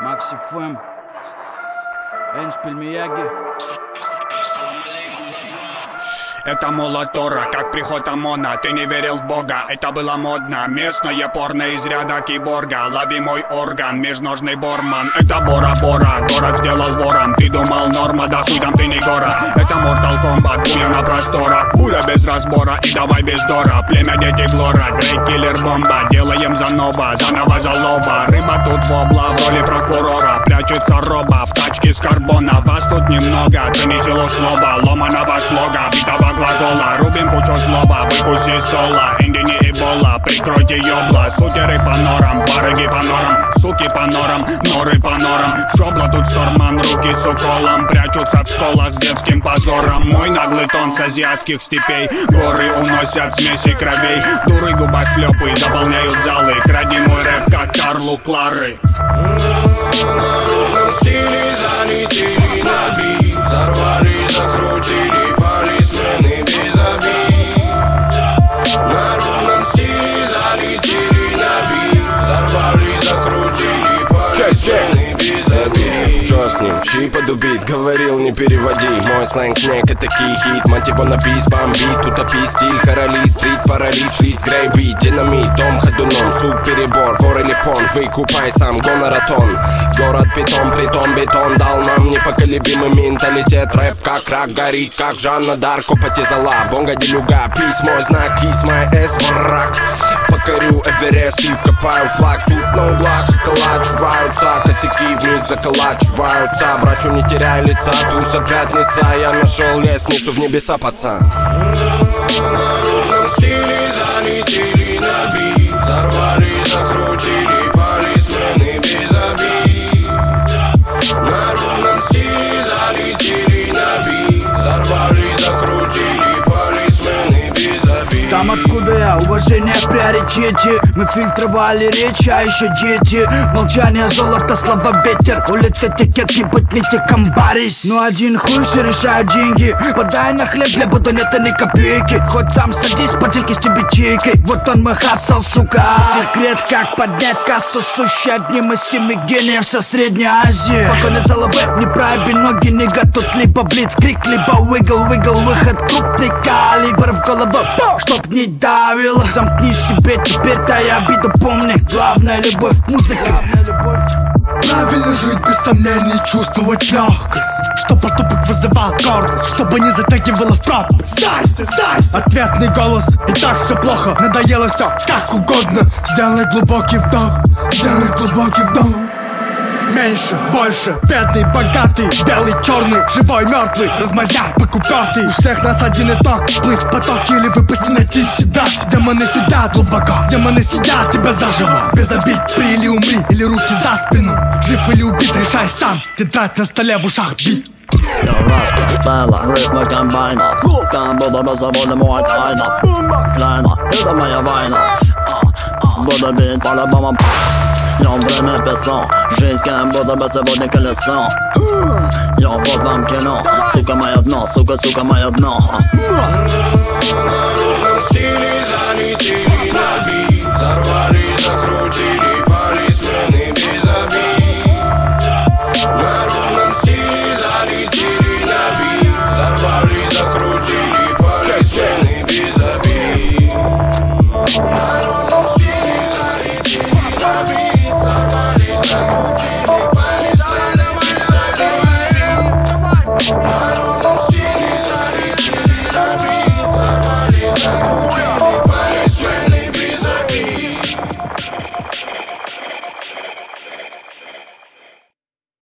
Макси Фэм Эншпиль Мияги Это молотора, как приход ОМОНа. Ты не верил в Бога, это было модно. Местное порно из ряда киборга. Лови мой орган, межножный борман. Это Бора-Бора, город сделал вором Ты думал норма, да хуй там ты не гора. Это Mortal Kombat, пуля на просторах Буря без разбора и давай без дора. Племя дети Глора, Грейт Киллер Бомба. Делаем заново за лоба Рыба тут вобла в роли прокурора. Прячется роба в с карбона Вас тут немного, ты не село слова Ломаного слога, битого глагола Рубим пучок злоба, выкуси соло Инди не эбола, прикройте ёбла Сутеры по норам, барыги по норам Суки по норам, норы по норам Шобла тут шторман, руки с уколом Прячутся в школах с детским позором Мой наглый тон с азиатских степей Горы уносят смеси кровей Дуры губа шлепы заполняют залы Кради мой рэп, как Карлу Клары народном стиле залетели на Щи подубит, говорил не переводи. Мой сленг снег это хит. Мать его на бис, бомбит, утопи стиль. Короли, стрит, паралич, лиц, грейби. Динамит, дом ходуном, суп, перебор Вор или понт, выкупай сам, гоноратон Город питом, притом бетон. Дал нам непоколебимый менталитет. Рэп как рак, горит как Жанна Дарко Потизала, бонга делюга Письмо, знак, кисма, эс, враг. Покорю Эверест и вкопаю флаг. Тут на углах Косяки вмиг заколачиваются. Брачу не теряй лица, туса пятница Я нашел лестницу в небеса, пацан. Стиле залетели уважение приоритете Мы фильтровали речь, а еще дети. Молчание, золото, слова, ветер. Улица текет, не быть не текамбарись Ну один хуй, все решают деньги. Подай на хлеб, для буду нет ни копейки. Хоть сам садись, поделки с тебе Вот он мой хасл, сука. Секрет, как поднять кассу. Сущий одним из семи гениев со Средней Азии. Спокойно за ЛВ, не проеби ноги, нига Тут либо блиц, крик, либо выгл, выгл Выход крупный калибр в голову. Чтоб не давило Замкни себе теперь-то я обиду помни. Главная любовь к музыке Правильно жить без сомнений, чувствовать легкость Что поступок вызывал гордость Чтобы не затягивало в пропасть Сдайся, сдайся. Ответный голос, и так все плохо Надоело все, как угодно. Сделай глубокий вдох, сделай глубокий вдох Меньше, больше, бедный, богатый, белый, черный, живой, мертвый, размазня, покупертый У всех нас один итог, плыть в потоке или выпусти найти себя. Демоны сидят глубоко, демоны сидят тебя заживо. Без обид, при или умри, или руки за спину. Жив или убит, решай сам, тетрадь на столе в ушах бит. Jag raskar ställa rytmer combiner Kan både bössa både mår tajna Kleina, utan mig jag vajnar Både sa Żeńska woda bezwodnie kolesno Ja wodam mig åt moja dno, suka, mig åt dno Shh.